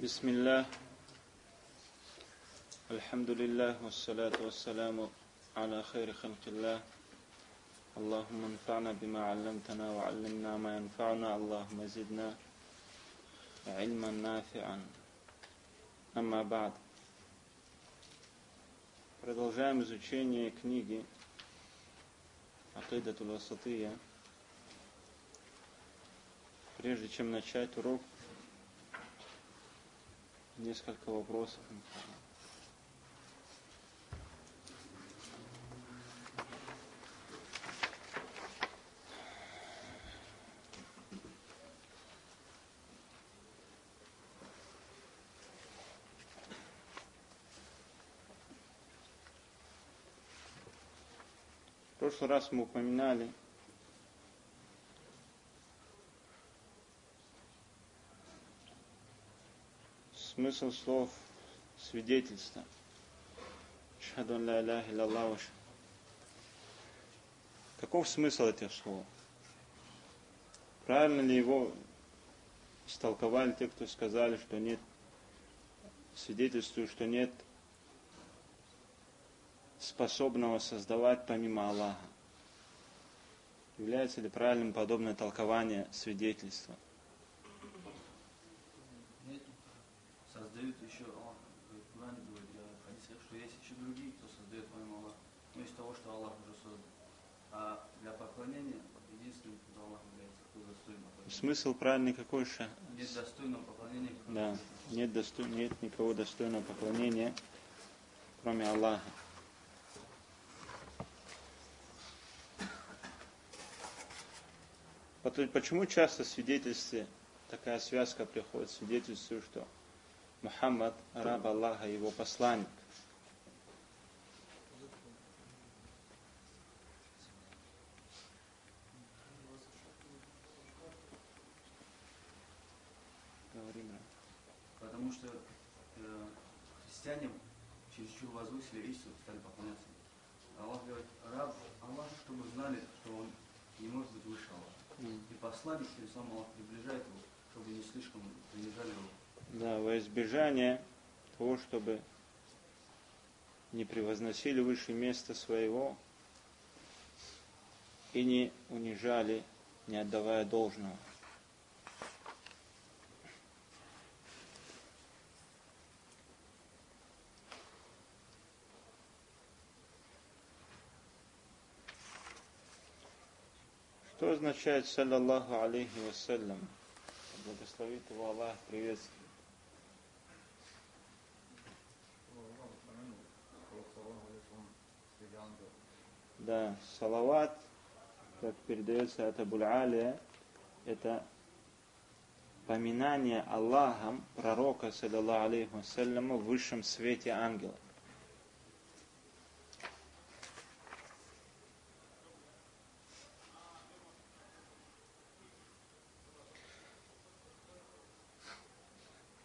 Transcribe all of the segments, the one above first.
بسم الله الحمد لله والصلاة والسلام على خير خلق الله اللهم انفعنا بما علمتنا وعلمنا ما ينفعنا اللهم زدنا علما نافعا أما بعد Продолжаем изучение книги Акидатул Васатия. Прежде чем начать урок, несколько вопросов. В прошлый раз мы упоминали смысл слов свидетельства. Шхаду ля иляха илляллаху. Каков смысл этих слов? Правильно ли его истолковали те, кто сказали, что нет, свидетельствуют, что нет способного создавать помимо Аллаха? Является ли правильным подобное толкование свидетельства? Создают еще, Аллах говорит, говорит, в хадисах, что есть еще другие, кто создает помимо Аллаха. Ну, из того, что Аллах уже создал. А для поклонения единственный, кто Аллах является, кто достоин поклонения. Смысл правильный какой же? Нет достойного поклонения, Да, нет, досто... нет никого достойного поклонения, кроме Аллаха. Почему часто в свидетельстве такая связка приходит, свидетельствую, что Мухаммад, раб Аллаха, его посланник. Потому что э, христиане чересчур возвысили Иисуса, стали поклоняться. Аллах говорит, раб Аллах, чтобы знали, что он не может быть выше Аллаха. М. И посланник, тем самым Аллах приближает его, чтобы не слишком принижали его. Да, во избежание того, чтобы не превозносили выше места своего и не унижали, не отдавая должного. Что означает саллаллаху алейхи вассалям? Благословит его Аллах, приветствует. Да, салават, как передается от Абуль Алия, это поминание Аллахом пророка, саллаллаху алейхи вассаляма, в высшем свете ангелов.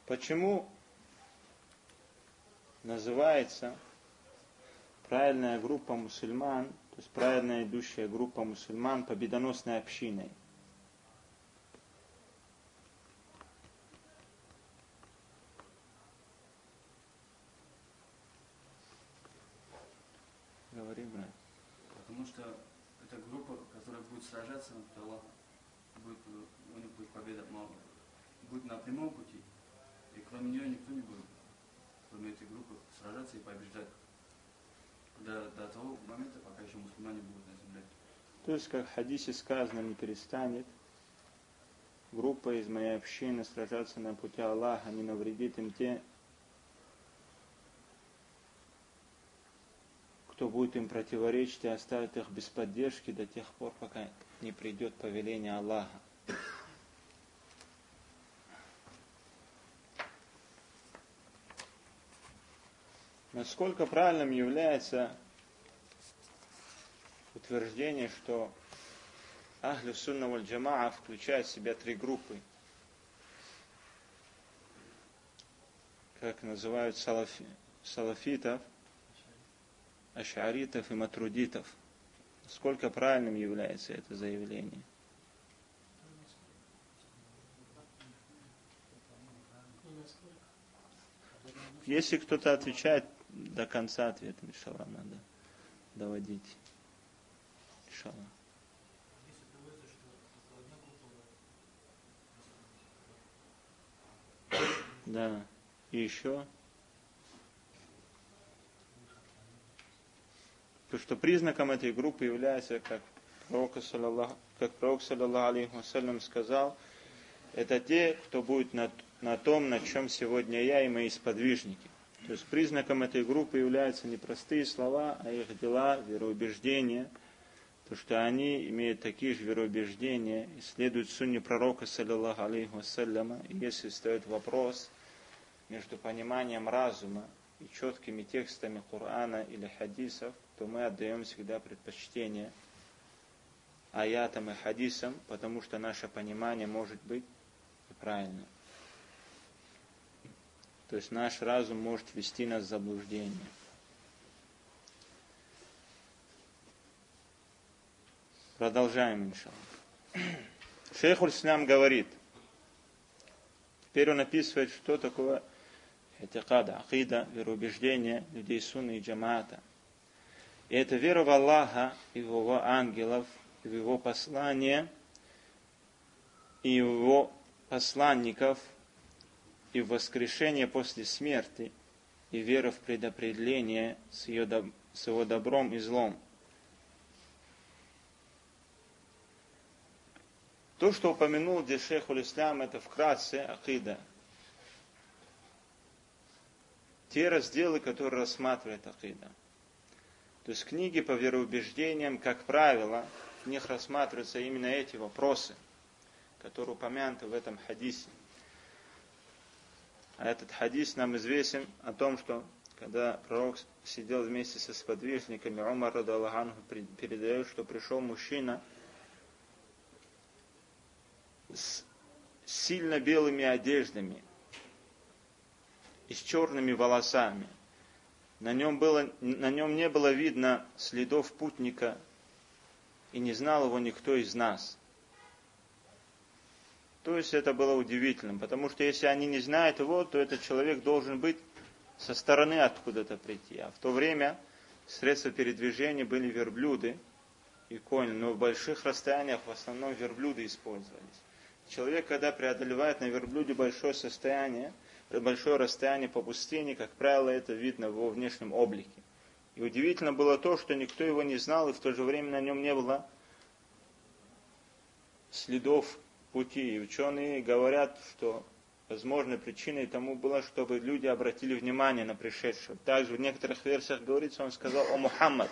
Почему называется правильная группа мусульман, то есть правильная идущая группа мусульман победоносной общиной? Говори, брат. Потому что это группа, которая будет сражаться, то Аллах будет, э, у них будет победа мало. Будет на прямом пути, и кроме нее никто не будет, кроме этой группы, сражаться и побеждать. Того момента, пока еще мусульмане будут на земле. То есть, как в хадисе сказано, не перестанет группа из моей общины сражаться на пути Аллаха, не навредит им те, кто будет им противоречить и оставит их без поддержки до тех пор, пока не придет повеление Аллаха. Насколько правильным является утверждение, что Ахлю Сунна Валь Джамаа включает в себя три группы. Как называют салафи, салафитов, ашаритов и матрудитов. Сколько правильным является это заявление? Насколько? если кто-то отвечает до конца ответа, иншаллах, надо доводить. Иншаллах. Да. И еще. То, что признаком этой группы является, как пророк, как пророк саллаллаху алейхи сказал, это те, кто будет на, на том, на чем сегодня я и мои сподвижники. То есть признаком этой группы являются не простые слова, а их дела, вероубеждения, то, что они имеют такие же вероубеждения и следуют сунне пророка, саллиллаху алейхи вассаляма. И если стоит вопрос между пониманием разума и четкими текстами Корана или хадисов, то мы отдаем всегда предпочтение аятам и хадисам, потому что наше понимание может быть неправильным. То есть наш разум может вести нас в заблуждение. Продолжаем, иншаллах. Шейх Ислам говорит, теперь он описывает, что такое этикада, акида, вероубеждение людей сунны и джамаата. И это вера в Аллаха и в его ангелов, и в его послание, и в его посланников – и в воскрешение после смерти, и вера в предопределение с, ее, с его добром и злом. То, что упомянул здесь шейх Ислам, это вкратце акида. Те разделы, которые рассматривает акида. То есть книги по вероубеждениям, как правило, в них рассматриваются именно эти вопросы, которые упомянуты в этом хадисе. А этот хадис нам известен о том, что когда пророк сидел вместе со сподвижниками, Умар Радаллаханху передает, что пришел мужчина с сильно белыми одеждами и с черными волосами. На нем, было, на нем не было видно следов путника, и не знал его никто из нас. То есть это было удивительным, потому что если они не знают его, то этот человек должен быть со стороны откуда-то прийти. А в то время средства передвижения были верблюды и кони, но в больших расстояниях в основном верблюды использовались. Человек, когда преодолевает на верблюде большое состояние, большое расстояние по пустыне, как правило, это видно в его внешнем облике. И удивительно было то, что никто его не знал, и в то же время на нем не было следов пути. И ученые говорят, что возможной причиной тому было, чтобы люди обратили внимание на пришедшего. Также в некоторых версиях говорится, он сказал о Мухаммад.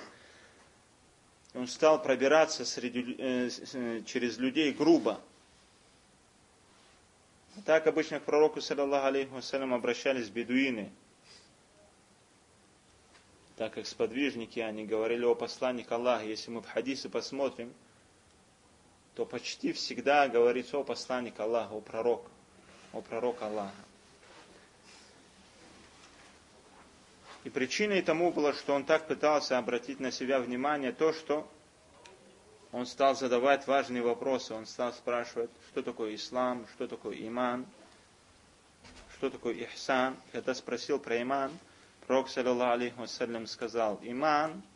Он стал пробираться среди, э, э через людей грубо. Так обычно к пророку, саллаллаху алейхи вассалям, обращались бедуины. Так как сподвижники, они говорили о посланнике Аллаха. Если мы в хадисы посмотрим, то почти всегда говорится о посланнике Аллаха, о пророк, о пророк Аллаха. И причиной тому было, что он так пытался обратить на себя внимание, то, что он стал задавать важные вопросы, он стал спрашивать, что такое ислам, что такое иман, что такое ихсан. Когда спросил про иман, пророк, саллиллаху алейхи сказал, иман –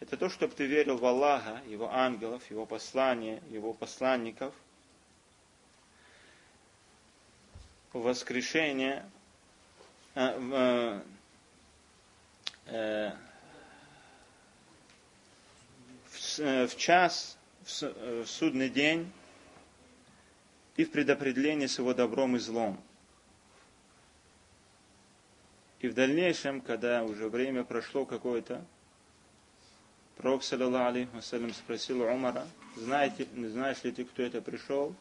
это то, чтобы ты верил в Аллаха, Его ангелов, Его послания, Его посланников, воскрешение, э, в, э, в, э, в час, в, э, в судный день и в предопределении с его добром и злом. И в дальнейшем, когда уже время прошло какое-то, Пророк, саллиллаху алейхи спросил Умара, знаете, знаешь ли ты, кто это пришел?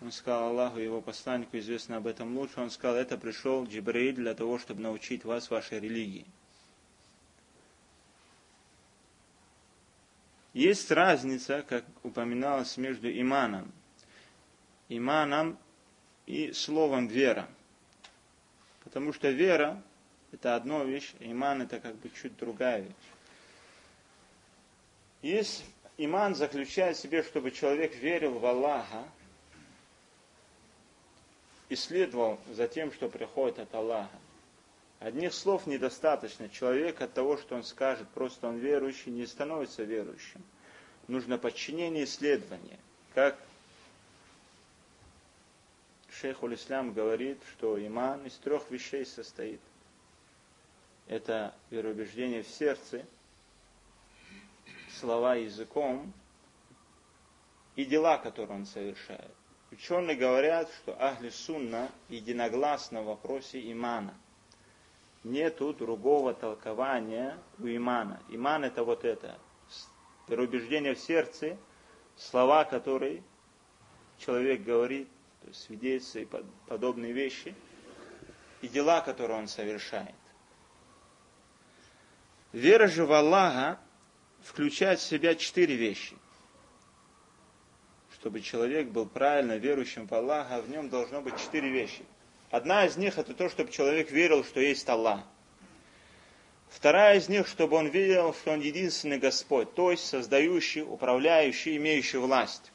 Он сказал Аллаху, его посланнику известно об этом лучше. Он сказал, это пришел Джибраиль для того, чтобы научить вас вашей религии. Есть разница, как упоминалось, между иманом, иманом и словом вера. Потому что вера – это одна вещь, иман – это как бы чуть другая вещь. Есть иман заключает в себе, чтобы человек верил в Аллаха и следовал за тем, что приходит от Аллаха. Одних слов недостаточно. Человек от того, что он скажет, просто он верующий, не становится верующим. Нужно подчинение и исследование. Как шейх Улислам говорит, что иман из трех вещей состоит. Это вероубеждение в сердце, слова языком и дела, которые он совершает. Ученые говорят, что Ахли Сунна единогласно в вопросе имана. Нету другого толкования у имана. Иман это вот это. Вероубеждение в сердце, слова, которые человек говорит, то есть свидетельства и подобные вещи, и дела, которые он совершает. Вера же в Аллаха включает в себя четыре вещи. Чтобы человек был правильно верующим в Аллаха, в нем должно быть четыре вещи. Одна из них это то, чтобы человек верил, что есть Аллах. Вторая из них, чтобы он верил, что он единственный Господь, то есть создающий, управляющий, имеющий власть.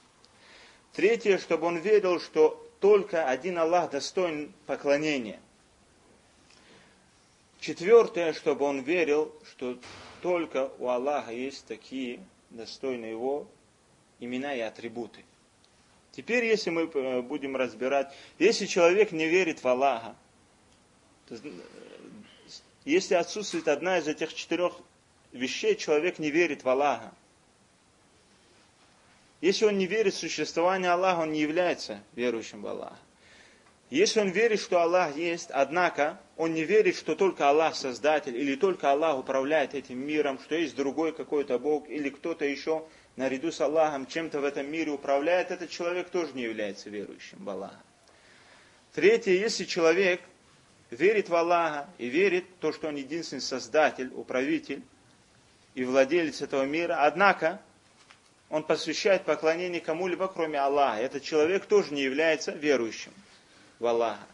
Третье, чтобы он верил, что только один Аллах достоин поклонения. Четвертое, чтобы он верил, что только у Аллаха есть такие достойные его имена и атрибуты. Теперь, если мы э, будем разбирать, если человек не верит в Аллаха, то, э, если отсутствует одна из этих четырех вещей, человек не верит в Аллаха. Если он не верит в существование Аллаха, он не является верующим в Аллаха. Если он верит, что Аллах есть, однако он не верит, что только Аллах Создатель, или только Аллах управляет этим миром, что есть другой какой-то Бог, или кто-то еще наряду с Аллахом чем-то в этом мире управляет, этот человек тоже не является верующим в Аллаха. Третье, если человек верит в Аллаха и верит в то, что он единственный Создатель, управитель и владелец этого мира, однако он посвящает поклонение кому-либо, кроме Аллаха. Этот человек тоже не является верующим в Аллаха.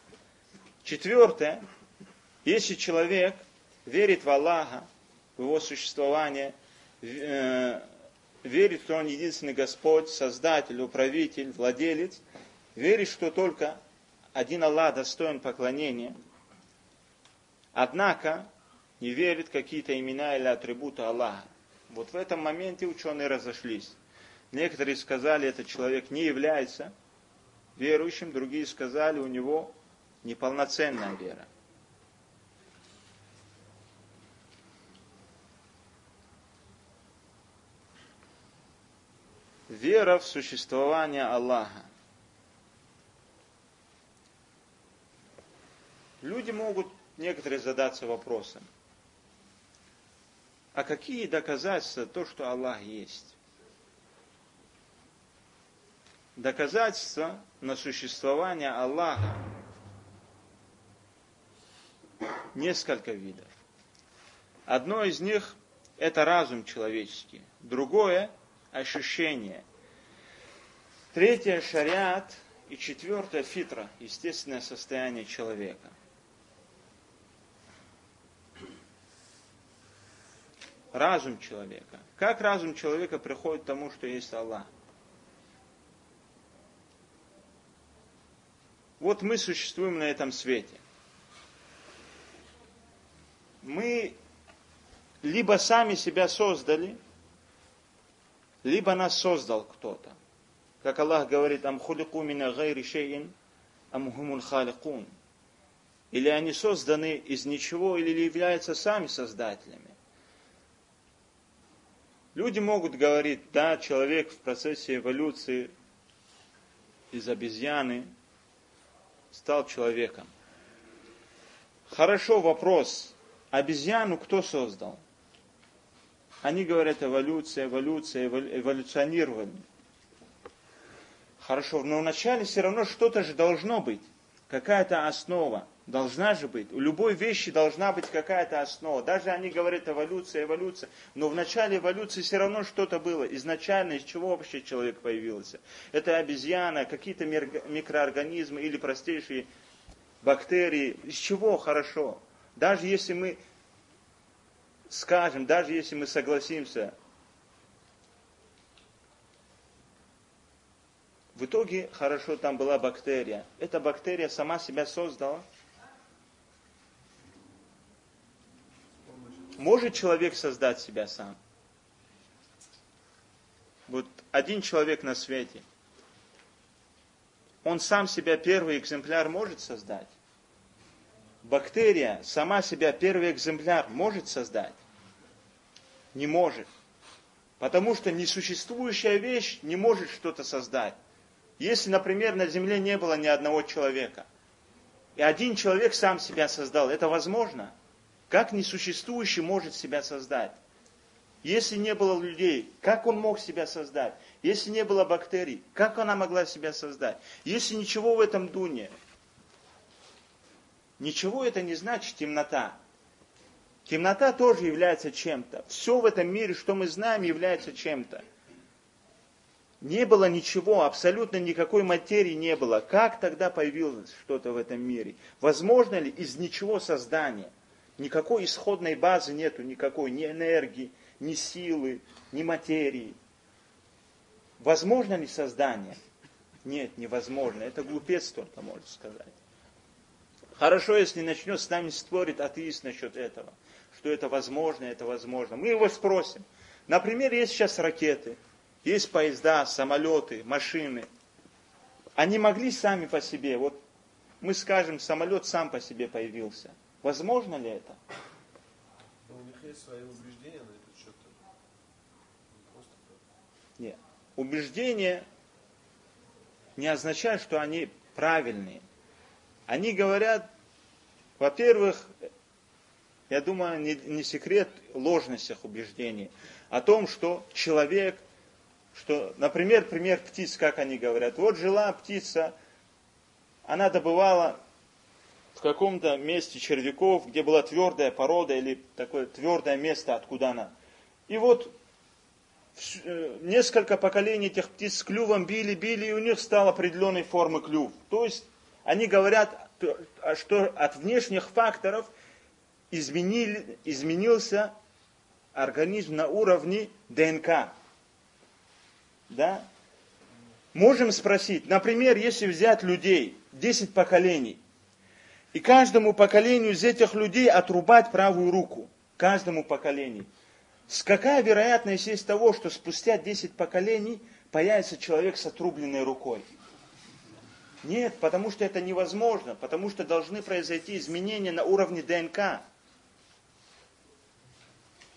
Четвертое, если человек верит в Аллаха, в его существование, э, верит, что он единственный Господь, Создатель, Управитель, Владелец, верит, что только один Аллах достоин поклонения, однако не верит какие-то имена или атрибуты Аллаха. Вот в этом моменте ученые разошлись. Некоторые сказали, этот человек не является верующим, другие сказали, у него неполноценная вера. Вера в существование Аллаха. Люди могут некоторые задаться вопросом, а какие доказательства то, что Аллах есть? доказательства на существование Аллаха несколько видов. Одно из них – это разум человеческий, другое – ощущение. Третье – шариат, и четвертое – фитра, естественное состояние человека. Разум человека. Как разум человека приходит к тому, что есть Аллах? Вот мы существуем на этом свете. Мы либо сами себя создали, либо нас создал кто-то. Как Аллах говорит, «Ам хулику мина гайри шейин, ам хумул халикун». Или они созданы из ничего, или являются сами создателями. Люди могут говорить, да, человек в процессе эволюции из обезьяны стал человеком. Хорошо, вопрос. Обезьяну кто создал? Они говорят эволюция, эволюция, эволюционирование. Хорошо, но вначале все равно что-то же должно быть. Какая-то основа. Должна же быть. У любой вещи должна быть какая-то основа. Даже они говорят эволюция, эволюция. Но в начале эволюции все равно что-то было. Изначально из чего вообще человек появился? Это обезьяна, какие-то микроорганизмы или простейшие бактерии. Из чего хорошо? Даже если мы скажем, даже если мы согласимся, в итоге хорошо там была бактерия. Эта бактерия сама себя создала – Может человек создать себя сам? Вот один человек на свете. Он сам себя первый экземпляр может создать? Бактерия сама себя первый экземпляр может создать? Не может. Потому что несуществующая вещь не может что-то создать. Если, например, на Земле не было ни одного человека, и один человек сам себя создал, это возможно? Как несуществующий может себя создать? Если не было людей, как он мог себя создать? Если не было бактерий, как она могла себя создать? Если ничего в этом дуне, ничего это не значит темнота. Темнота тоже является чем-то. Все в этом мире, что мы знаем, является чем-то. Не было ничего, абсолютно никакой материи не было. Как тогда появилось что-то в этом мире? Возможно ли из ничего создание? Никакой исходной базы нету, никакой ни энергии, ни силы, ни материи. Возможно ли создание? Нет, невозможно. Это глупец только может сказать. Хорошо, если начнет с нами спорить атеист насчет этого, что это возможно, это возможно. Мы его спросим. Например, есть сейчас ракеты, есть поезда, самолеты, машины. Они могли сами по себе, вот мы скажем, самолет сам по себе появился. Возможно ли это? Но у них есть свои убеждения на этот счет. Нет. Убеждения не означает, что они правильные. Они говорят, во-первых, я думаю, не, не секрет ложности их убеждений, о том, что человек, что, например, пример птиц, как они говорят, вот жила птица, она добывала в каком-то месте червяков, где была твердая порода или такое твердое место, откуда она. И вот э, несколько поколений этих птиц с клювом били, били, и у них стал определенной формы клюв. То есть они говорят, что от внешних факторов изменили, изменился организм на уровне ДНК. Да? Можем спросить, например, если взять людей, 10 поколений, и каждому поколению из этих людей отрубать правую руку. Каждому поколению. С какая вероятность есть того, что спустя 10 поколений появится человек с отрубленной рукой? Нет, потому что это невозможно, потому что должны произойти изменения на уровне ДНК.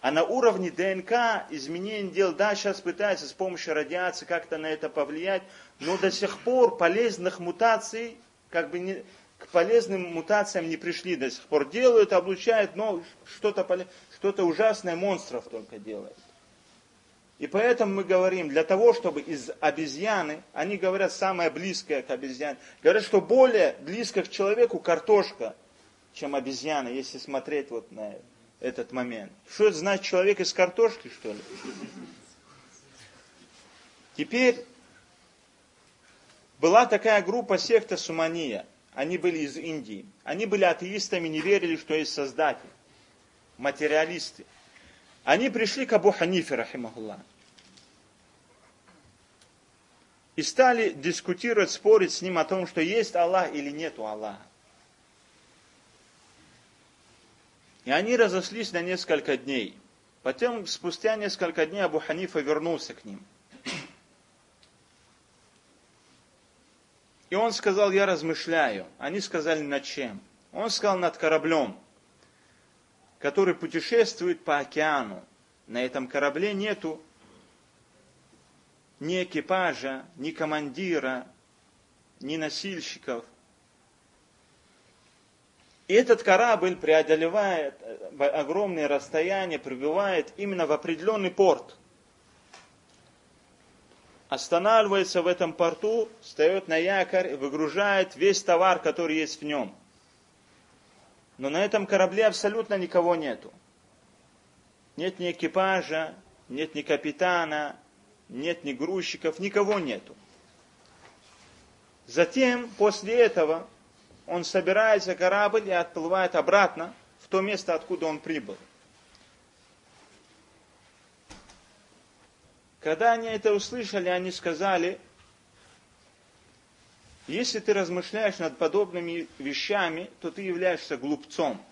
А на уровне ДНК изменение дел, да, сейчас пытаются с помощью радиации как-то на это повлиять, но до сих пор полезных мутаций как бы не, к полезным мутациям не пришли до сих пор. Делают, облучают, но что-то что ужасное монстров только делают. И поэтому мы говорим, для того, чтобы из обезьяны, они говорят самое близкое к обезьяне, говорят, что более близко к человеку картошка, чем обезьяна, если смотреть вот на этот момент. Что это значит человек из картошки, что ли? Теперь была такая группа секта Сумания они были из Индии. Они были атеистами, не верили, что есть Создатель. Материалисты. Они пришли к Абу Ханифе, рахимахуллах. И стали дискутировать, спорить с ним о том, что есть Аллах или нету Аллаха. И они разошлись на несколько дней. Потом, спустя несколько дней, Абу Ханифа вернулся к ним. И он сказал, я размышляю. Они сказали, над чем? Он сказал, над кораблем, который путешествует по океану. На этом корабле нету ни экипажа, ни командира, ни носильщиков. И этот корабль преодолевает огромные расстояния, прибывает именно в определенный порт – останавливается в этом порту, встает на якорь, выгружает весь товар, который есть в нем. Но на этом корабле абсолютно никого нету. Нет ни экипажа, нет ни капитана, нет ни грузчиков, никого нету. Затем, после этого, он собирается корабль и отплывает обратно в то место, откуда он прибыл. Когда они это услышали, они сказали, если ты размышляешь над подобными вещами, то ты являешься глупцом.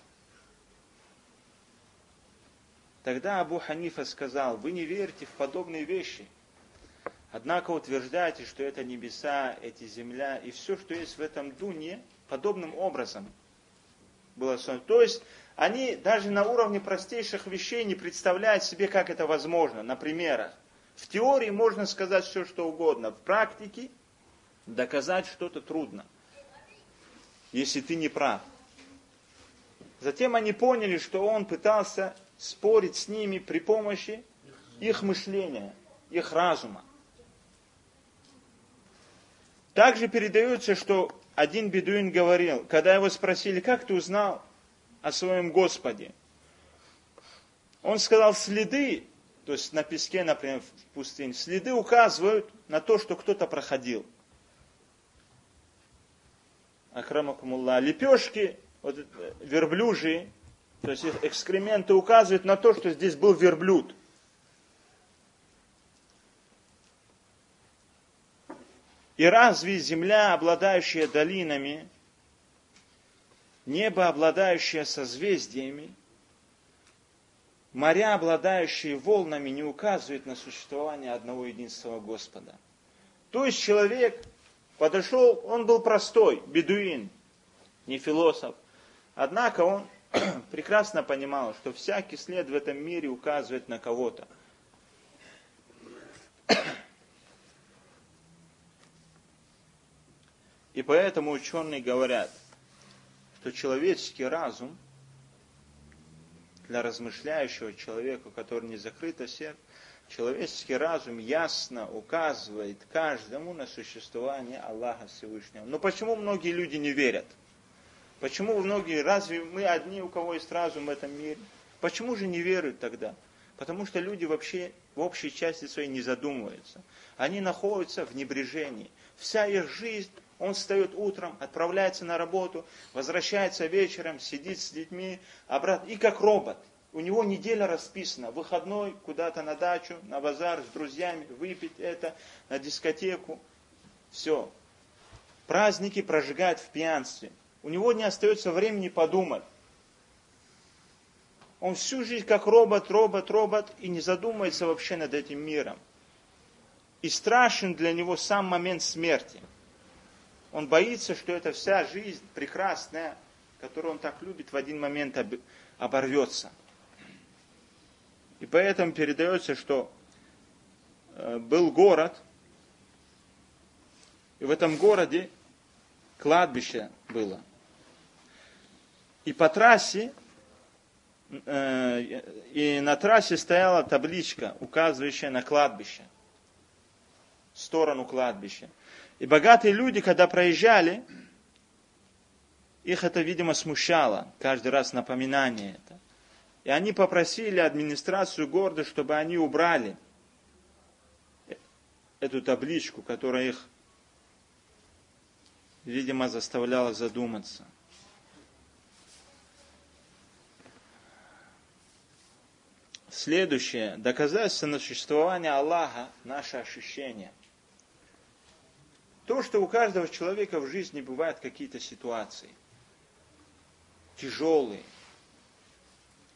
Тогда Абу Ханифа сказал, вы не верите в подобные вещи. Однако утверждаете, что это небеса, эти земля и все, что есть в этом дуне, подобным образом было создано. То есть они даже на уровне простейших вещей не представляют себе, как это возможно. На примерах. В теории можно сказать все, что угодно. В практике доказать что-то трудно, если ты не прав. Затем они поняли, что он пытался спорить с ними при помощи их мышления, их разума. Также передается, что один бедуин говорил, когда его спросили, как ты узнал о своем Господе? Он сказал, следы, то есть на песке, например, в пустыне, следы указывают на то, что кто-то проходил. Акрамакумулла. Лепешки, вот, верблюжьи, то есть экскременты указывают на то, что здесь был верблюд. И разве земля, обладающая долинами, небо, обладающее созвездиями, моря, обладающие волнами, не указывают на существование одного единственного Господа. То есть человек подошел, он был простой, бедуин, не философ. Однако он прекрасно понимал, что всякий след в этом мире указывает на кого-то. И поэтому ученые говорят, что человеческий разум для размышляющего человека, который не закрыто сердце, человеческий разум ясно указывает каждому на существование Аллаха Всевышнего. Но почему многие люди не верят? Почему многие, разве мы одни, у кого есть разум в этом мире? Почему же не веруют тогда? Потому что люди вообще в общей части своей не задумываются. Они находятся в небрежении. Вся их жизнь, он встает утром, отправляется на работу, возвращается вечером, сидит с детьми, обратно, и как робот. У него неделя расписана, выходной куда-то на дачу, на базар с друзьями, выпить это, на дискотеку. Все. Праздники прожигает в пьянстве. У него не остается времени подумать. Он всю жизнь как робот, робот, робот и не задумывается вообще над этим миром. И страшен для него сам момент смерти. Он боится, что эта вся жизнь прекрасная, которую он так любит, в один момент оборвется. И поэтому передается, что э, был город, и в этом городе кладбище было. И по трассе, э, и на трассе стояла табличка, указывающая на кладбище, сторону кладбища. И богатые люди, когда проезжали, их это, видимо, смущало, каждый раз напоминание это. И они попросили администрацию города, чтобы они убрали эту табличку, которая их, видимо, заставляла задуматься. Следующее. Доказательство на существование Аллаха – наше ощущение. То, что у каждого человека в жизни бывают какие-то ситуации. Тяжелые.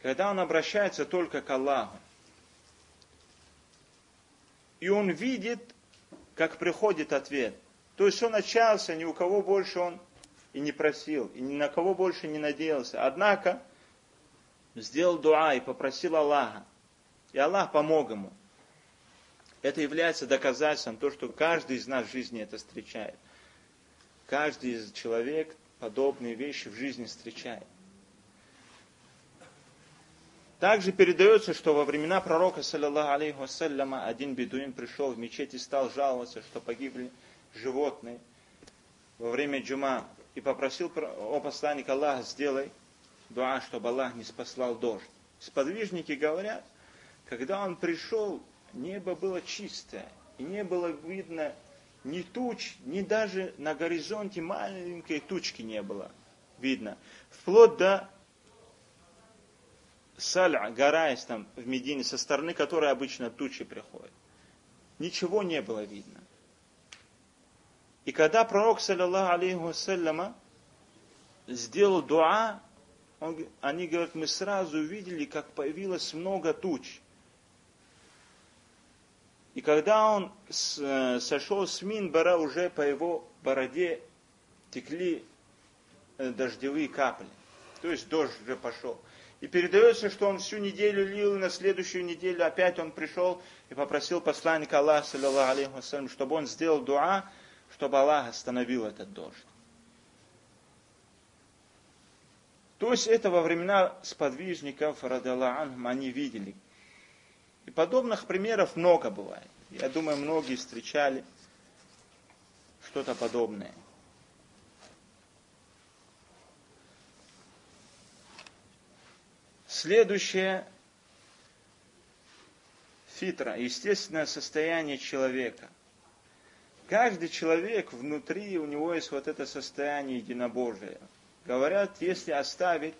Когда он обращается только к Аллаху. И он видит, как приходит ответ. То есть он отчаялся, ни у кого больше он и не просил, и ни на кого больше не надеялся. Однако, сделал дуа и попросил Аллаха. И Аллах помог ему. Это является доказательством то, что каждый из нас в жизни это встречает. Каждый из человек подобные вещи в жизни встречает. Также передается, что во времена пророка, саллиллаху алейхи вассаляма, один бедуин пришел в мечеть и стал жаловаться, что погибли животные во время джума и попросил о посланник Аллаха, сделай дуа, чтобы Аллах не спаслал дождь. Сподвижники говорят, когда он пришел, небо было чистое, и не было видно ни туч, ни даже на горизонте маленькой тучки не было видно. Вплоть до Саля, гора есть там в Медине, со стороны которой обычно тучи приходят. Ничего не было видно. И когда пророк, саллиллаху алейхи вассаляма, сделал дуа, он, они говорят, мы сразу увидели, как появилось много туч. И когда он э, сошел с Минбара, уже по его бороде текли э, дождевые капли. То есть дождь уже пошел. И передается, что он всю неделю лил, и на следующую неделю опять он пришел и попросил посланника Аллаха, алейхи чтобы он сделал дуа, чтобы Аллах остановил этот дождь. То есть это во времена сподвижников, радаллаху они видели. И подобных примеров много бывает. Я думаю, многие встречали что-то подобное. Следующее фитра, естественное состояние человека. Каждый человек внутри, у него есть вот это состояние единобожия. Говорят, если оставить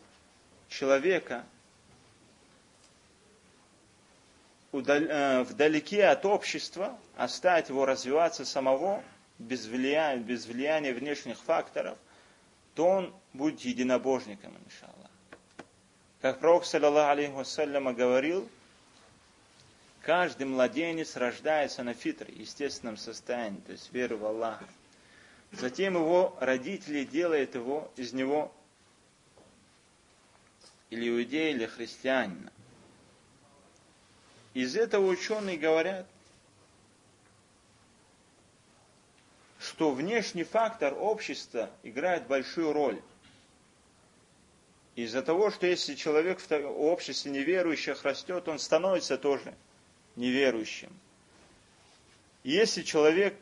человека э, вдалеке от общества, оставить его развиваться самого, без влияния, без влияния внешних факторов, то он будет единобожником, иншаллах. Как пророк, саллаллаху алейхи вассаляма, говорил, каждый младенец рождается на фитре, естественном состоянии, то есть веру в Аллаха. Затем его родители делают его из него или иудея, или христианина. Из этого ученые говорят, что внешний фактор общества играет большую роль. Из-за того, что если человек в обществе неверующих растет, он становится тоже неверующим. Если человек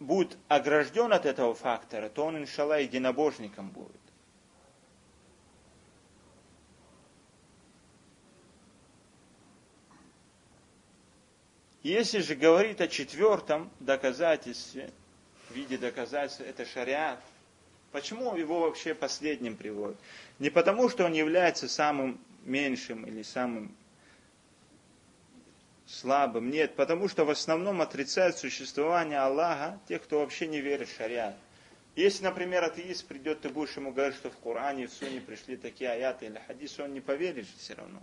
будет огражден от этого фактора, то он, иншалла, единобожником будет. Если же говорить о четвертом доказательстве, в виде доказательства, это шариат, Почему его вообще последним приводят? Не потому, что он является самым меньшим или самым слабым. Нет, потому что в основном отрицают существование Аллаха тех, кто вообще не верит в шариат. Если, например, атеист придет, ты будешь ему говорить, что в Коране, в Суне пришли такие аяты или хадисы, он не поверит же все равно.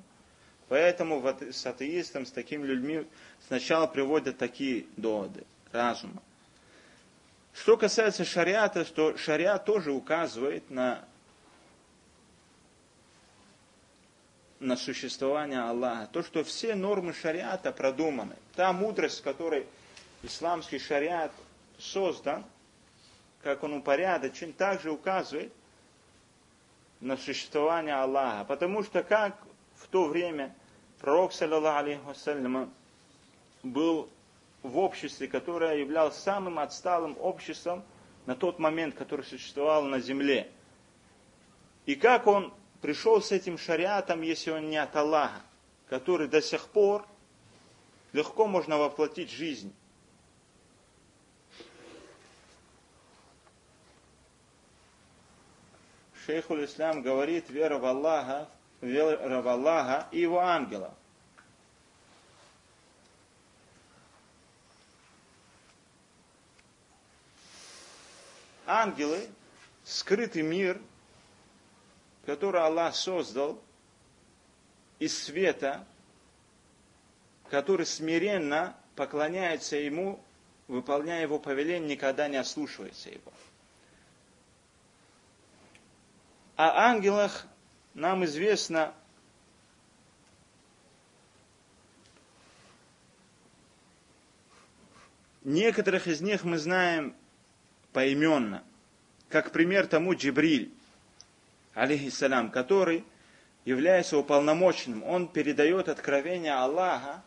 Поэтому с атеистом, с такими людьми сначала приводят такие доводы разума. Что касается шариата, что шариат тоже указывает на, на существование Аллаха. То, что все нормы шариата продуманы. Та мудрость, которой исламский шариат создан, как он упорядочен, также указывает на существование Аллаха. Потому что как в то время пророк, саллиллаху алейхи был в обществе, которое являлось самым отсталым обществом на тот момент, который существовал на земле. И как он пришел с этим шариатом, если он не от Аллаха, который до сих пор легко можно воплотить жизнь. Шейхул Ислам говорит, вера в Аллаха, вера в Аллаха и его ангелов. ангелы, скрытый мир, который Аллах создал из света, который смиренно поклоняется Ему, выполняя Его повеление, никогда не ослушивается Его. О ангелах нам известно Некоторых из них мы знаем поименно. Как пример тому Джибриль, алейхиссалям, который является уполномоченным. Он передает откровение Аллаха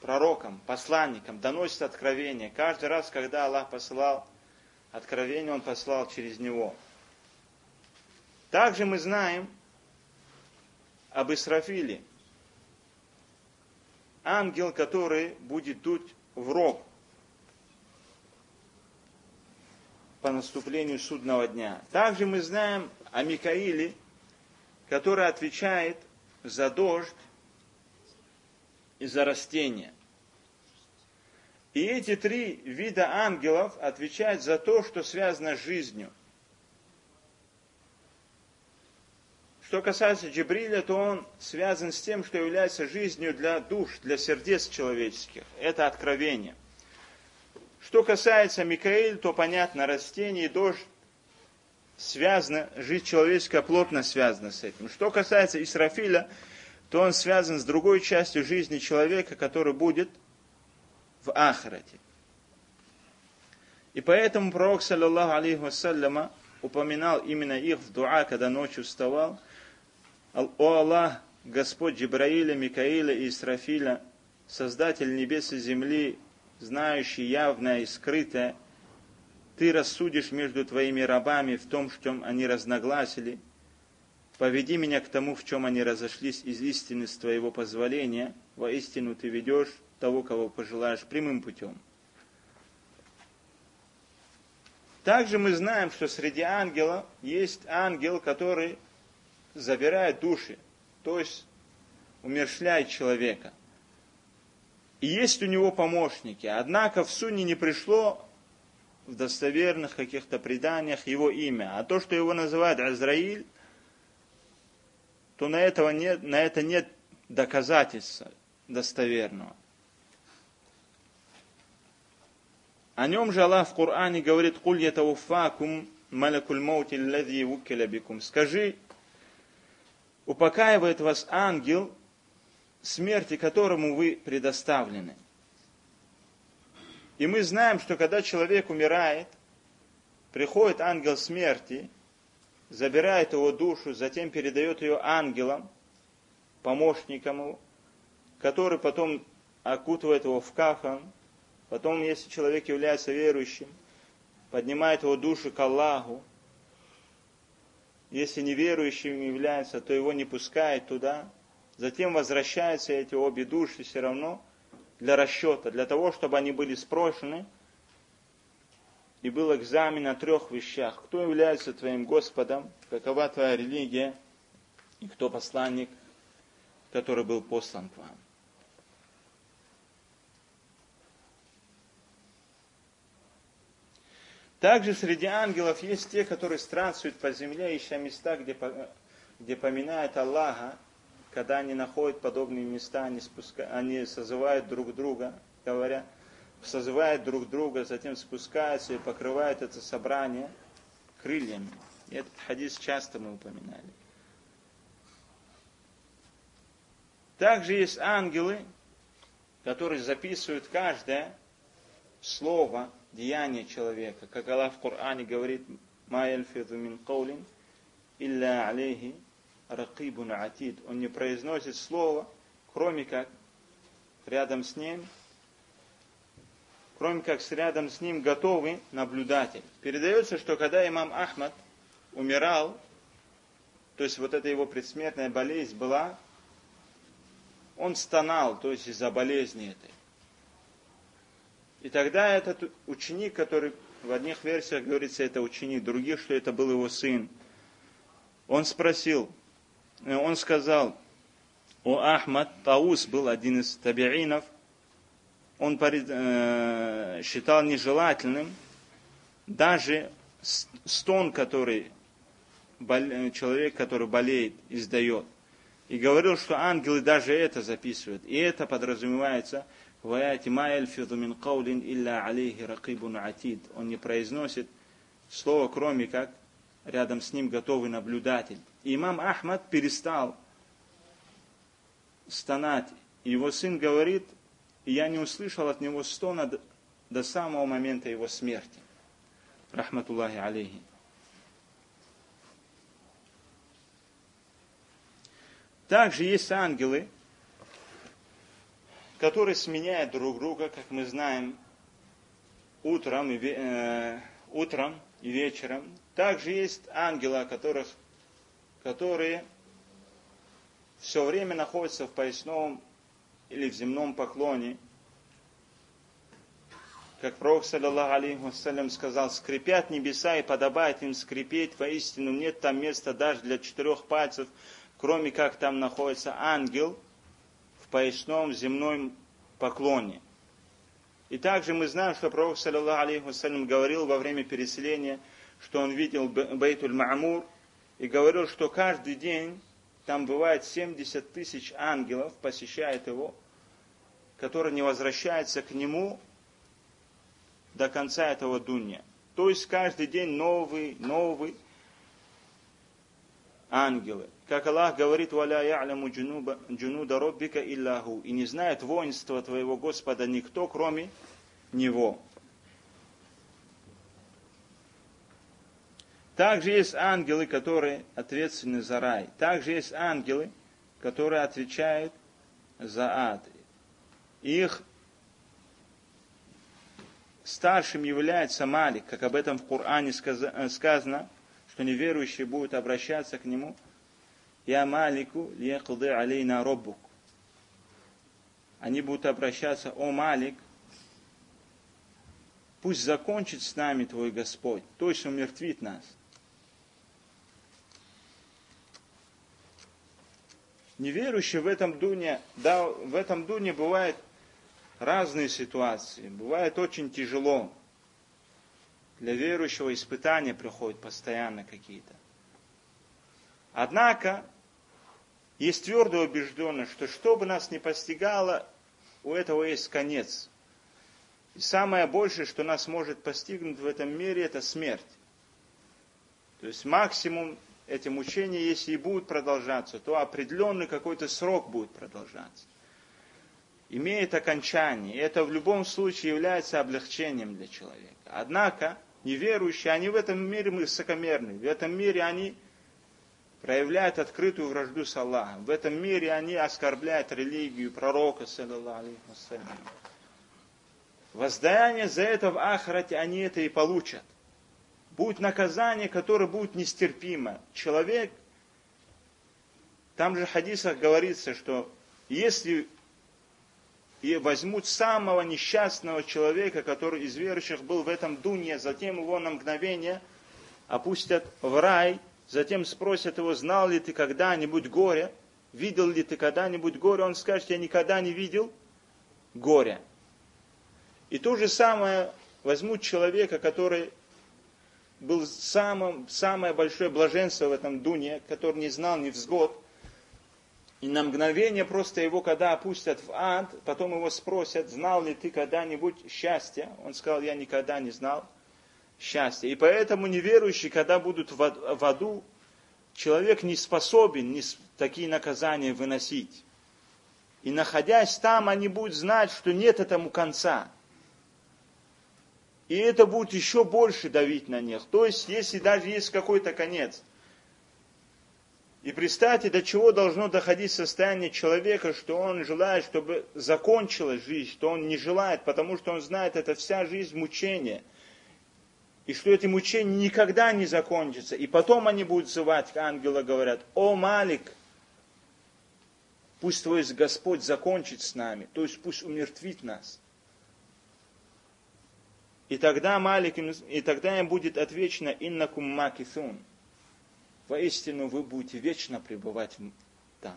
пророкам, посланникам, доносит откровение. Каждый раз, когда Аллах посылал откровение, Он послал через него. Также мы знаем об Исрафиле, ангел, который будет дуть в рог по наступлению судного дня. Также мы знаем о Микаиле, который отвечает за дождь и за растения. И эти три вида ангелов отвечают за то, что связано с жизнью. Что касается Джибриля, то он связан с тем, что является жизнью для душ, для сердец человеческих. Это откровение. Что касается Микаэль, то понятно, растения и дождь связано, жизнь человеческая плотно связана с этим. Что касается Исрафиля, то он связан с другой частью жизни человека, который будет в Ахарате. И поэтому пророк, саллаллаху алейхи вассаляма, упоминал именно их в дуа, когда ночью вставал. О Аллах, Господь Джибраиля, Микаиля и Исрафиля, Создатель небес и земли, знающий явное и скрытое, ты рассудишь между твоими рабами в том, в чем они разногласили. Поведи меня к тому, в чем они разошлись из истины с твоего позволения. Воистину ты ведешь того, кого пожелаешь, прямым путем. Также мы знаем, что среди ангелов есть ангел, который забирает души, то есть умершляет человека. И есть у него помощники. Однако в Сунне не пришло в достоверных каких-то преданиях его имя. А то, что его называют Азраиль, то на, этого нет, на это нет доказательства достоверного. О нем же Аллах в Коране говорит, «Куль ятауфакум малякуль маути лади бикум». Скажи, упокаивает вас ангел, смерти которому вы предоставлены. И мы знаем, что когда человек умирает, приходит ангел смерти, забирает его душу, затем передает ее ангелам, помощникам его, который потом окутывает его в кафан. Потом, если человек является верующим, поднимает его душу к Аллаху. Если неверующим является, то его не пускает туда. Затем возвращаются эти обе души все равно – для расчета, для того, чтобы они были спрошены, и был экзамен на трех вещах. Кто является твоим Господом, какова твоя религия, и кто посланник, который был послан к вам. Также среди ангелов есть те, которые странствуют по земле, ища места, где, где поминают Аллаха, когда они находят подобные места, они, спуска... они созывают друг друга, говоря, созывают друг друга, затем спускаются и покрывают это собрание крыльями. И этот хадис часто мы упоминали. Также есть ангелы, которые записывают каждое слово, деяние человека. Как Аллах в Коране говорит, «Ма яльфиду мин каулин, илля алейхи ракибун атид. Он не произносит слово, кроме как рядом с ним, кроме как с рядом с ним готовый наблюдатель. Передается, что когда имам Ахмад умирал, то есть вот эта его предсмертная болезнь была, он стонал, то есть из-за болезни этой. И тогда этот ученик, который в одних версиях говорится, это ученик, других, что это был его сын, он спросил, Э, он сказал, о Ахмад, Таус был один из табиинов, он э, считал нежелательным даже стон, который человек, который болеет, издает. И говорил, что ангелы даже это записывают. И это подразумевается Он не произносит слово, кроме как рядом с ним готовый наблюдатель. И имам Ахмад перестал стонать. Его сын говорит, я не услышал от него стона до самого момента его смерти. Рахматуллахи алейхи. Также есть ангелы, которые сменяют друг друга, как мы знаем, утром и, э, утром и вечером. Также есть ангелы, которых которые все время находятся в поясном или в земном поклоне. Как пророк, саллаллаху алейхи сказал, скрипят небеса и подобает им скрипеть, воистину нет там места даже для четырех пальцев, кроме как там находится ангел поясном земном поклоне. И также мы знаем, что пророк, саллаллаху алейхи вассалям, говорил во время переселения, что он видел Бейтуль Ма'мур – и говорил, что каждый день там бывает 70 тысяч ангелов, посещает его, которые не возвращаются к нему до конца этого дунья. То есть каждый день новый, новый ангелы. Как Аллах говорит, «Валя я'ляму джунуда роббика иллаху» и не знает воинства твоего Господа никто, кроме Него. Также есть ангелы, которые ответственны за рай. Также есть ангелы, которые отвечают за ад. Их старшим является Малик, как об этом в Коране э, сказано, что неверующие будут обращаться к нему «Я Малику льякуды алейна роббук». Они будут обращаться «О Малик, пусть закончит с нами Твой Господь, то есть умертвит нас». Неверующие в этом дуне, да, в этом дуне бывает разные ситуации. Бывает очень тяжело. Для верующего испытания приходят постоянно какие-то. Однако, есть твердая убежденность, что что бы нас ни постигало, у этого есть конец. И самое большее, что нас может постигнуть в этом мире, это смерть. То есть максимум эти мучения, если и будут продолжаться, то определенный какой-то срок будет продолжаться имеет окончание. И это в любом случае является облегчением для человека. Однако, неверующие, они в этом мире высокомерны. В этом мире они проявляют открытую вражду с Аллахом. В этом мире они оскорбляют религию пророка, Воздаяние за это в Ахрате они это и получат. Будет наказание, которое будет нестерпимо. Человек, там же в хадисах говорится, что если и возьмут самого несчастного человека, который из верующих был в этом дуне, затем его на мгновение опустят в рай, затем спросят его, знал ли ты когда-нибудь горе, видел ли ты когда-нибудь горе, он скажет, я никогда не видел горя. И то же самое возьмут человека, который был самым, самое большое блаженство в этом дуне, который не знал ни взгод, и на мгновение просто его, когда опустят в ад, потом его спросят, знал ли ты когда-нибудь счастье? Он сказал, я никогда не знал счастья. И поэтому неверующие, когда будут в аду, человек не способен не такие наказания выносить. И находясь там, они будут знать, что нет этому конца. И это будет еще больше давить на них. То есть, если даже есть какой-то конец – и представьте, до чего должно доходить состояние человека, что он желает, чтобы закончилась жизнь, что он не желает, потому что он знает, это вся жизнь мучения. И что эти мучения никогда не закончатся. И потом они будут звать ангела, говорят, о Малик, пусть твой Господь закончит с нами, то есть пусть умертвит нас. И тогда Малик, и тогда им будет отвечено иннакум макисун воистину вы будете вечно пребывать там.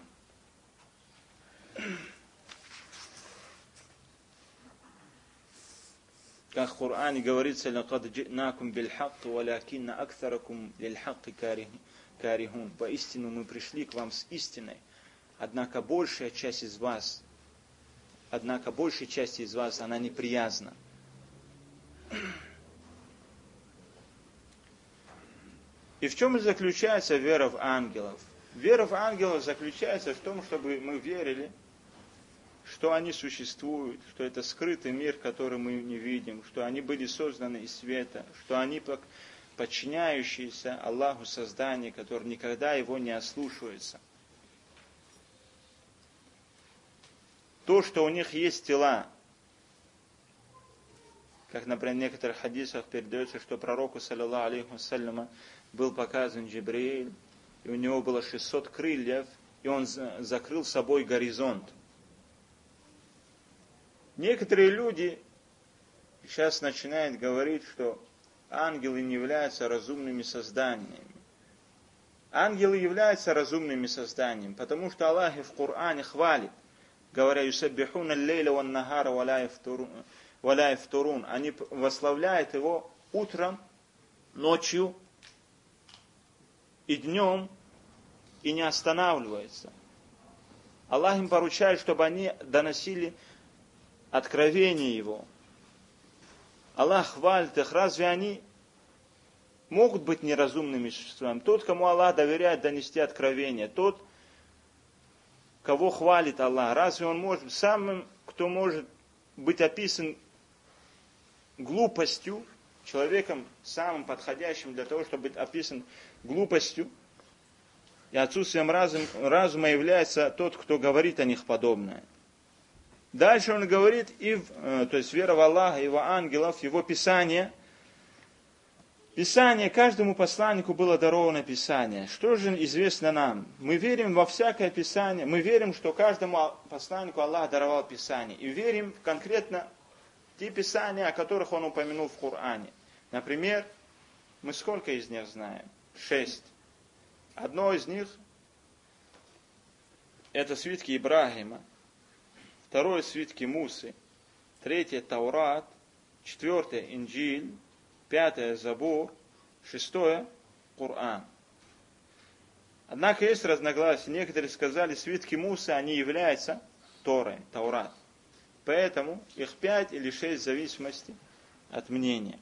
Как в Коране говорится, «Лакад джи'накум бильхак, валякинна акθаракум лильхак карихун». Воистину мы пришли к вам с истиной, однако большая часть из вас, однако большая часть из вас, она неприязна. И в чем заключается вера в ангелов? Вера в ангелов заключается в том, чтобы мы верили, что они существуют, что это скрытый мир, который мы не видим, что они были созданы из света, что они подчиняющиеся Аллаху создания, который никогда его не ослушивается. То, что у них есть тела, как, например, в некоторых хадисах передается, что пророку, саллиллаху алейхи вассаляма, был показан Джибриэль, и у него было 600 крыльев, и он закрыл собой горизонт. Некоторые люди сейчас начинают говорить, что ангелы не являются разумными созданиями. Ангелы являются разумными созданиями, потому что Аллах в Коране хвалит, говоря, «Юсаббихуна лейля ван нахара валя ифтурун». Они восславляют его утром, ночью и днем, и не останавливается. Аллах им поручает, чтобы они доносили откровение Его. Аллах хвалит их, разве они могут быть неразумными существами? Тот, кому Аллах доверяет донести откровение, тот, кого хвалит Аллах, разве он может, самым, кто может быть описан глупостью, человеком самым подходящим для того, чтобы быть описан глупостью и отсутствием разума, разума является тот, кто говорит о них подобное. Дальше он говорит, и, э, то есть вера в Аллаха, его ангелов, его Писание. Писание, каждому посланнику было даровано Писание. Что же известно нам? Мы верим во всякое Писание, мы верим, что каждому посланнику Аллах даровал Писание. И верим конкретно те Писания, о которых он упомянул в Коране. Например, мы сколько из них знаем? Шесть. Одно из них это свитки Ибрагима, второе свитки Мусы, третье Таурат, четвертое Инджиль, пятое Забур, шестое Коран. Однако есть разногласия. Некоторые сказали, свитки Мусы, они являются Торой, Таурат. Поэтому их пять или шесть в зависимости от мнения.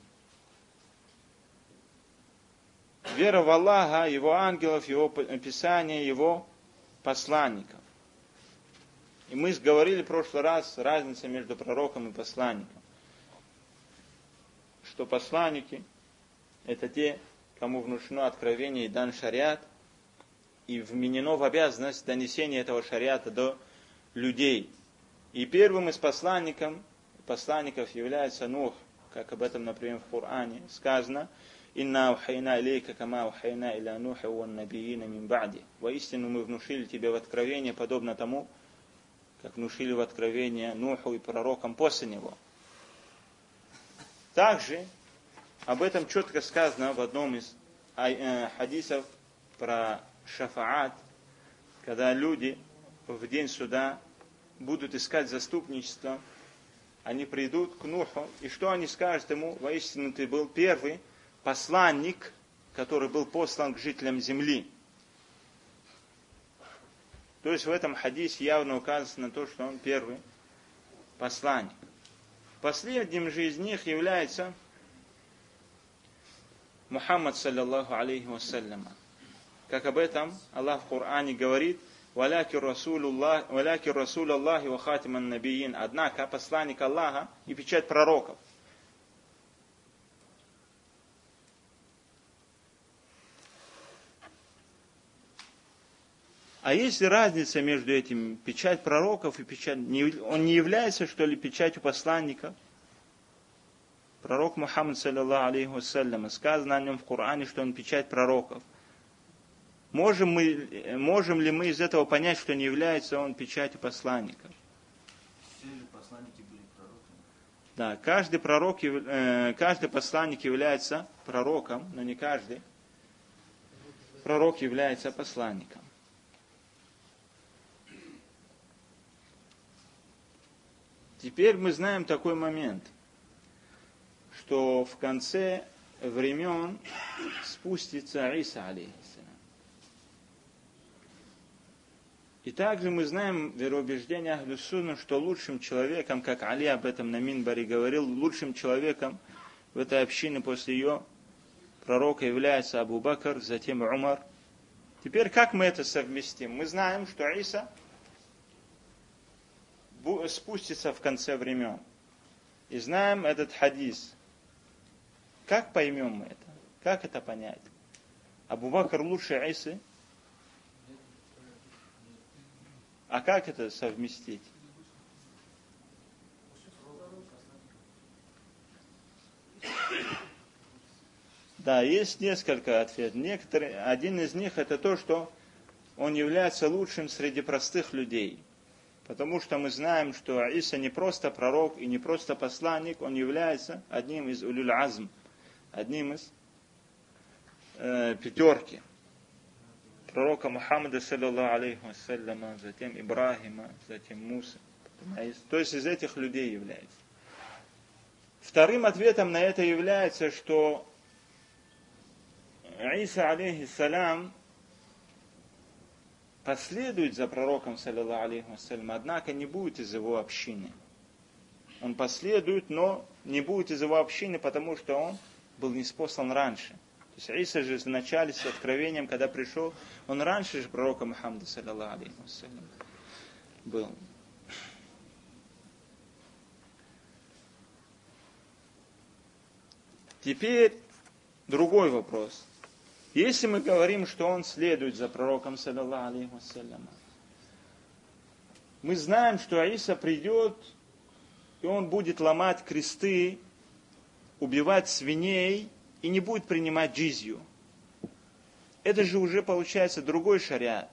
Вера в Аллаха, Его ангелов, Его Писания, Его посланников. И мы говорили в прошлый раз разница между пророком и посланником. Что посланники – это те, кому внушено откровение и дан шариат, и вменено в обязанность донесения этого шариата до людей. И первым из посланников, посланников является Нух, как об этом, например, в Коране сказано, «Инна ухайна илейка, кама ухайна иля Нуха ван набиина мин ба'ди». Воистину мы внушили тебе в откровение, подобно тому, как внушили в откровение Нуху и пророкам после него. Также об этом четко сказано в одном из э, хадисов про шафаат, когда люди в день суда будут искать заступничество, они придут к Нуху, и что они скажут ему? Воистину ты был первый посланник, который был послан к жителям земли. То есть в этом хадисе явно указано на то, что он первый посланник. Последним же из них является Мухаммад, саллиллаху алейхи вассаляма. Как об этом Аллах в Коране говорит, «Валяки Расул Аллахи ва хатиман набиин». Однако посланник Аллаха и печать пророков – А есть ли разница между этим печать пророков и печать... Он не является, что ли, печатью посланника? Пророк Мухаммад, саллиллаху алейхи вассалям, сказано о нем в Коране, что он печать пророков. Можем, мы, можем ли мы из этого понять, что не является он печатью посланника? Все же посланники были пророками. Да, каждый пророк, э, каждый посланник является пророком, но не каждый пророк является посланником. Теперь мы знаем такой момент, что в конце времен спустится Иса, алейхиссалам. И также мы знаем вероубеждение Ахлюсуна, что лучшим человеком, как Али об этом на Минбаре говорил, лучшим человеком в этой общине после ее пророка является Абу Бакр, затем Умар. Теперь как мы это совместим? Мы знаем, что Иса спустится в конце времен. И знаем этот хадис. Как поймем мы это? Как это понять? Абу Бакр лучше Исы? А как это совместить? Да, есть несколько ответов. Некоторые, один из них это то, что он является лучшим среди простых людей – Потому что мы знаем, что Иса не просто пророк и не просто посланник, он является одним из улюл азм, одним из э, пятерки. Пророка Мухаммада, саллиллаху алейхи вассаляма, затем Ибрахима, затем Муса. То есть из этих людей является. Вторым ответом на это является, что Иса, алейхиссалям, последует за пророком, саллиллаху алейхи вассалям, однако не будет из его общины. Он последует, но не будет из его общины, потому что он был не спослан раньше. То есть Иса же в начале с откровением, когда пришел, он раньше же пророка Мухаммада, саллиллаху алейхи вассалям, был. Теперь другой вопрос. Если мы говорим, что он следует за пророком, вассалям, мы знаем, что Аиса придет, и он будет ломать кресты, убивать свиней и не будет принимать джизью. Это же уже получается другой шариат.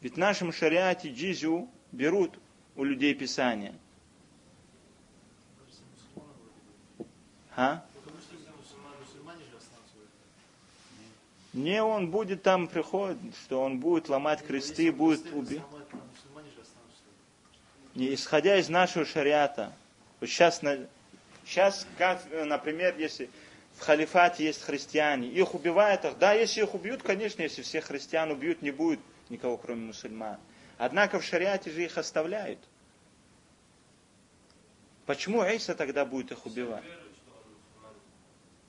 Ведь в нашем шариате джизью берут у людей Писания. А? Не он будет там приходит, что он будет ломать кресты, будет убить. Не исходя из нашего шариата. Вот сейчас, сейчас, как, например, если в халифате есть христиане, их убивают, да, если их убьют, конечно, если всех христиан убьют, не будет никого, кроме мусульман. Однако в шариате же их оставляют. Почему Айса тогда будет их убивать?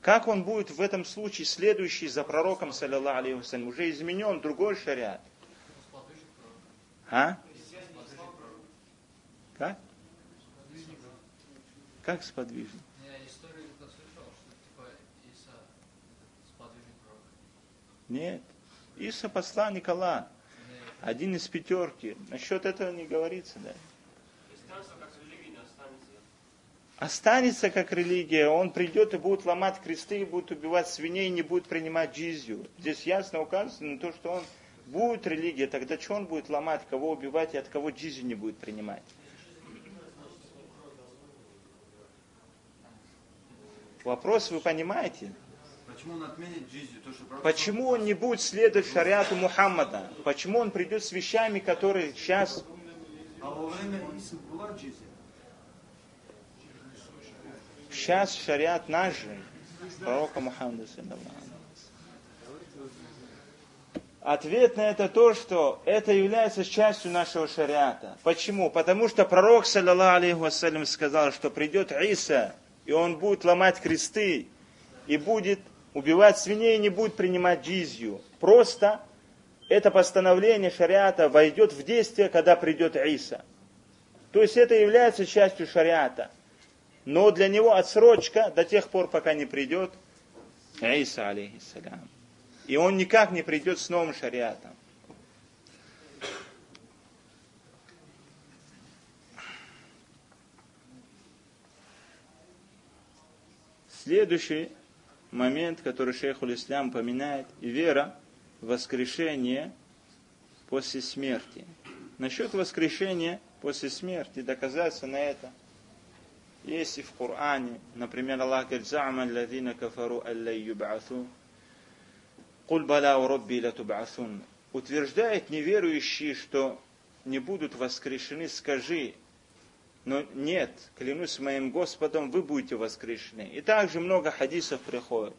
Как он будет в этом случае следующий за пророком, саллиллаху алейхи уже изменен другой шариат? А? Как? Как сподвижник? Нет. Иса посланник Аллах. Один из пятерки. Насчет этого не говорится, да. Останется как религия, он придет и будет ломать кресты, и будет убивать свиней, и не будет принимать джизью. Здесь ясно указано на то, что он будет религия, тогда что он будет ломать, кого убивать и от кого джизью не будет принимать? Вопрос вы понимаете? Почему он отменит джизью? То, что Почему он не будет следовать шариату Мухаммада? Почему он придет с вещами, которые сейчас... А во время Исы была джизия? Сейчас шариат наш же, пророка Мухаммада. Ответ на это то, что это является частью нашего шариата. Почему? Потому что пророк, саллиллаху алейхи вассалям, сказал, что придет Иса, и он будет ломать кресты, и будет убивать свиней, и не будет принимать джизью. Просто это постановление шариата войдет в действие, когда придет Иса. То есть это является частью шариата но для него отсрочка до тех пор, пока не придет Иса, алейхиссалям. И он никак не придет с новым шариатом. Следующий момент, который шейх Ислам поминает, вера в воскрешение после смерти. Насчет воскрешения после смерти, доказаться на это – есть в Коране, например, Аллах говорит, «За'ма аллазина кафару аллай юб'асу, куль бала урабби латуб'асун». Утверждает неверующие, что не будут воскрешены, скажи, но нет, клянусь моим Господом, вы будете воскрешены. И также много хадисов приходит.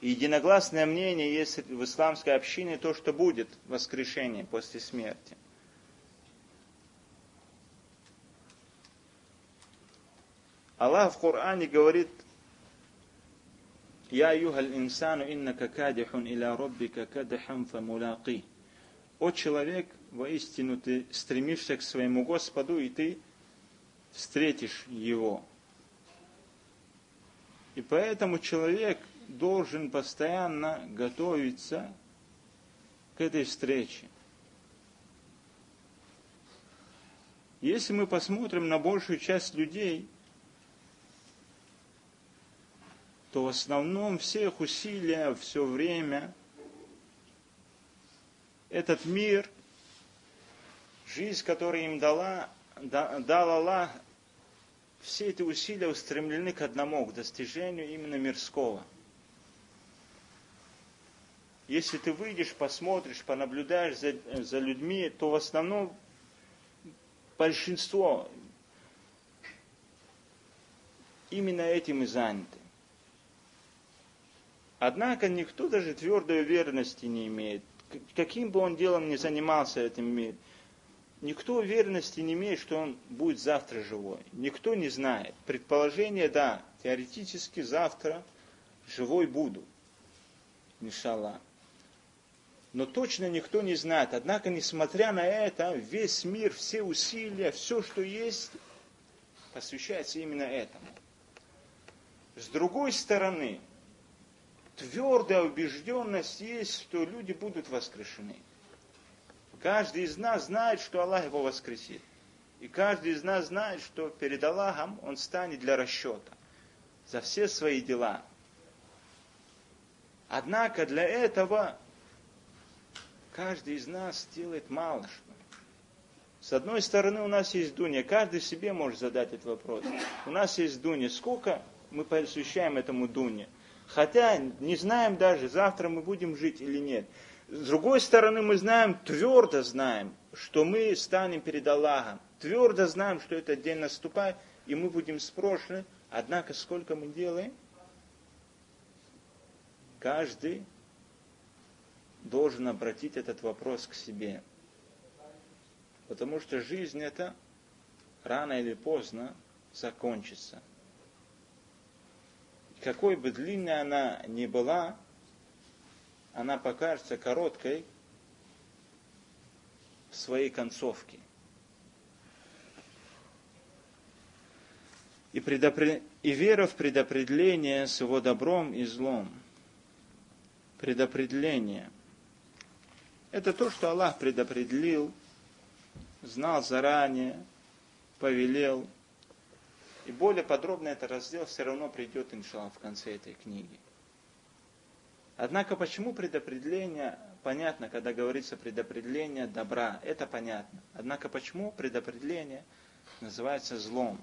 Единогласное мнение есть в исламской общине то, что будет воскрешение после смерти. Аллах в Коране говорит, «Я юхаль инсану иннака кадихун иля роббика кадихам фамулaqи». О человек, воистину ты стремишься к своему Господу, и ты встретишь его. И поэтому человек должен постоянно готовиться к этой встрече. Если мы посмотрим на большую часть людей, то в основном все их усилия, все время, этот мир, жизнь, которую им дала, дал Аллах, все эти усилия устремлены к одному, к достижению именно мирского. Если ты выйдешь, посмотришь, понаблюдаешь за, за людьми, то в основном большинство именно этим и заняты. Однако никто даже твердой уверенности не имеет. Каким бы он делом ни занимался в этом мире, никто уверенности не имеет, что он будет завтра живой. Никто не знает. Предположение, да, теоретически завтра живой буду. Иншаллах. Но точно никто не знает. Однако, несмотря на это, весь мир, все усилия, все, что есть, посвящается именно этому. С другой стороны, твердая убежденность есть, что люди будут воскрешены. Каждый из нас знает, что Аллах его воскресит. И каждый из нас знает, что перед Аллахом он станет для расчета за все свои дела. Однако для этого каждый из нас делает мало что. С одной стороны, у нас есть дуня. Каждый себе может задать этот вопрос. У нас есть дуня. Сколько мы посвящаем этому дуне? Хотя не знаем даже, завтра мы будем жить или нет. С другой стороны, мы знаем, твердо знаем, что мы станем перед Аллахом. Твердо знаем, что этот день наступает, и мы будем спрошены. Однако, сколько мы делаем? Каждый должен обратить этот вопрос к себе. Потому что жизнь это рано или поздно закончится какой бы длинной она ни была, она покажется короткой в своей концовке. И, предопре... и вера в предопределение с его добром и злом. Предопределение. Это то, что Аллах предопределил, знал заранее, повелел – и более подробно этот раздел все равно придет, иншалла, в конце этой книги. Однако, почему предопределение, понятно, когда говорится предопределение добра, это понятно. Однако, почему предопределение называется злом?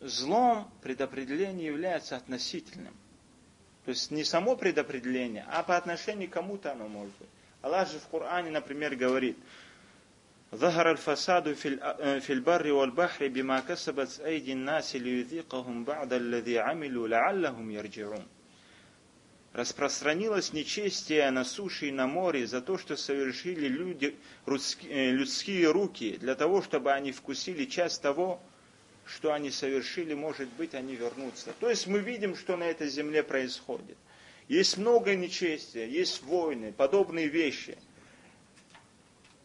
Злом предопределение является относительным. То есть не само предопределение, а по отношению к кому-то оно может быть. Аллах же в Коране, например, говорит, ظهر الفساد في البر والبحر بما كسبت أيدي الناس ليذيقهم بعد الذي عملوا لعلهم يرجعون Распространилось нечестие на суше и на море за то, что совершили люди, людские руки, для того, чтобы они вкусили часть того, что они совершили, может быть, они вернутся. То есть мы видим, что на этой земле происходит. Есть много нечестия, есть войны, подобные вещи –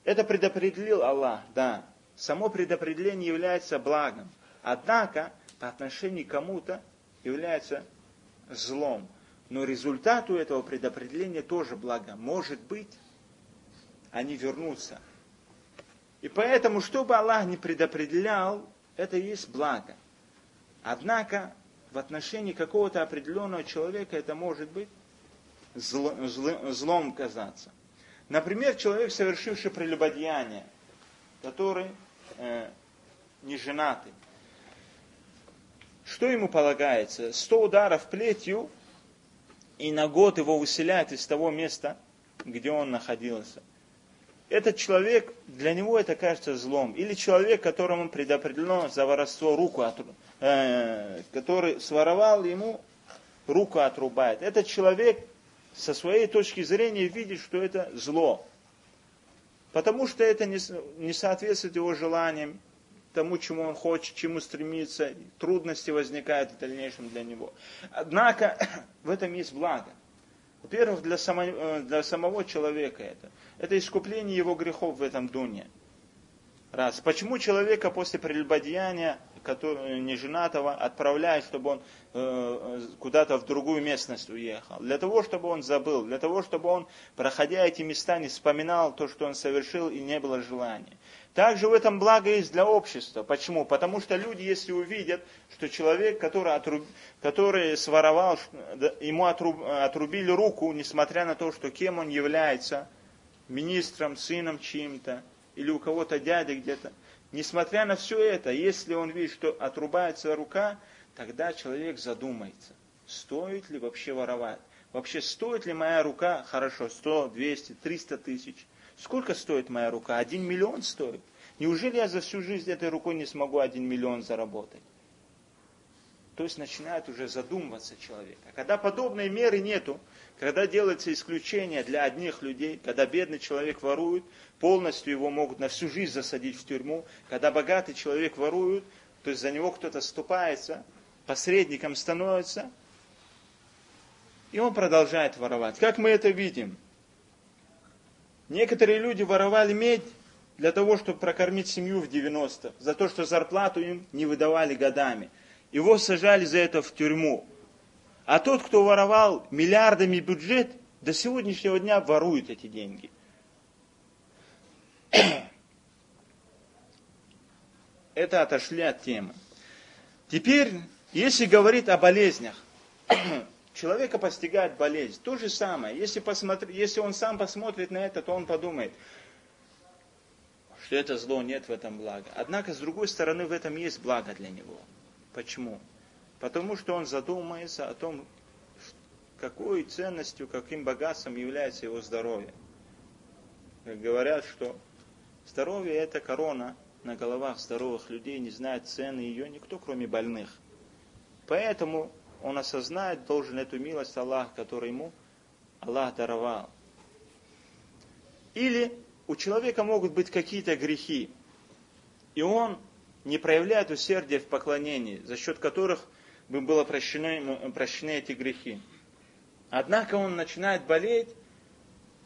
это предопределил Аллах, да. Само предопределение является благом. Однако, по отношению к кому-то является злом. Но результат у этого предопределения тоже благо. Может быть, они вернутся. И поэтому, что бы Аллах не предопределял, это и есть благо. Однако, в отношении какого-то определенного человека это может быть зло, зло, злом казаться. Например, человек, совершивший прелюбодеяние, который э, не женатый. Что ему полагается? Сто ударов плетью, и на год его выселяют из того места, где он находился. Этот человек, для него это кажется злом. Или человек, которому предопределено за воровство руку, от, э, который своровал ему, руку отрубает. Этот человек со своей точки зрения видит, что это зло. Потому что это не, не соответствует его желаниям, тому, чему он хочет, чему стремится, трудности возникают в дальнейшем для него. Однако в этом есть благо. Во-первых, для, само, э, для самого человека это. Это искупление его грехов в этом дуне. Раз. Почему человека после прелюбодеяния который, неженатого отправляет, чтобы он э, куда-то в другую местность уехал. Для того, чтобы он забыл, для того, чтобы он, проходя эти места, не вспоминал то, что он совершил, и не было желания. Также в этом благо есть для общества. Почему? Потому что люди, если увидят, что человек, который, отруб, который своровал, ему отруб, отрубили руку, несмотря на то, что кем он является, министром, сыном чьим-то, или у кого-то дядя где-то, Несмотря на все это, если он видит, что отрубается рука, тогда человек задумается, стоит ли вообще воровать. Вообще, стоит ли моя рука, хорошо, 100, 200, 300 тысяч. Сколько стоит моя рука? Один миллион стоит. Неужели я за всю жизнь этой рукой не смогу один миллион заработать? то есть начинает уже задумываться человек. А когда подобной меры нету, когда делается исключение для одних людей, когда бедный человек ворует, полностью его могут на всю жизнь засадить в тюрьму, когда богатый человек ворует, то есть за него кто-то ступается, посредником становится, и он продолжает воровать. Как мы это видим? Некоторые люди воровали медь для того, чтобы прокормить семью в 90, за то, что зарплату им не выдавали годами. Его сажали за это в тюрьму. А тот, кто воровал миллиардами бюджет, до сегодняшнего дня ворует эти деньги. Это отошли от темы. Теперь, если говорить о болезнях, человека постигает болезнь. То же самое. Если, посмотри, если он сам посмотрит на это, то он подумает, что это зло, нет в этом блага. Однако, с другой стороны, в этом есть благо для него. Почему? Потому что он задумается о том, какой ценностью, каким богатством является его здоровье. Как говорят, что здоровье это корона на головах здоровых людей, не знает цены ее никто, кроме больных. Поэтому он осознает, должен эту милость Аллаха, которую ему Аллах даровал. Или у человека могут быть какие-то грехи, и он не проявляет усердия в поклонении, за счет которых было прощены, прощены эти грехи. Однако он начинает болеть,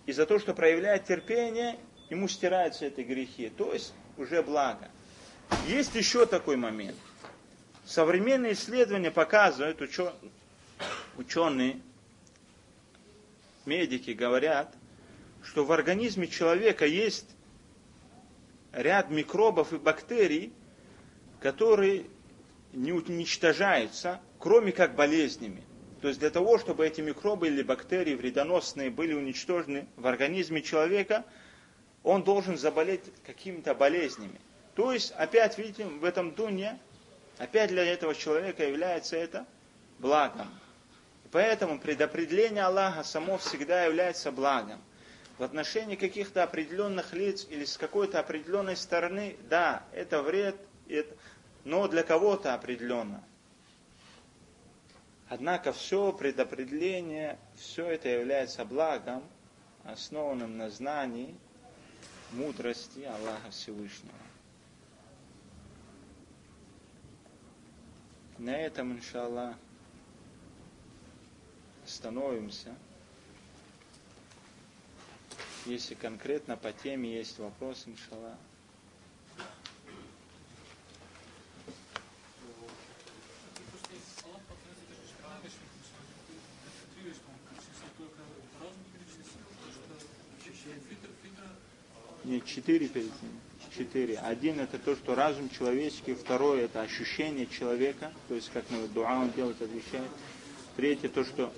и за то, что проявляет терпение, ему стираются эти грехи. То есть уже благо. Есть еще такой момент. Современные исследования показывают, ученые, медики говорят, что в организме человека есть ряд микробов и бактерий, которые не уничтожаются, кроме как болезнями. То есть для того, чтобы эти микробы или бактерии вредоносные были уничтожены в организме человека, он должен заболеть какими-то болезнями. То есть, опять видим, в этом дуне, опять для этого человека является это благом. Поэтому предопределение Аллаха само всегда является благом. В отношении каких-то определенных лиц или с какой-то определенной стороны, да, это вред, это, но для кого-то определенно. Однако все предопределение, все это является благом, основанным на знании, мудрости Аллаха Всевышнего. На этом, иншаллах, остановимся. Если конкретно по теме есть вопрос, иншаллах. Нет, четыре перед ним. Четыре. Один это то, что разум человеческий, второе это ощущение человека, то есть как на дуа он делает, отвечает. Третье то, что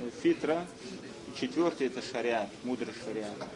э, фитра. И четвертое это шариат, мудрый шариат.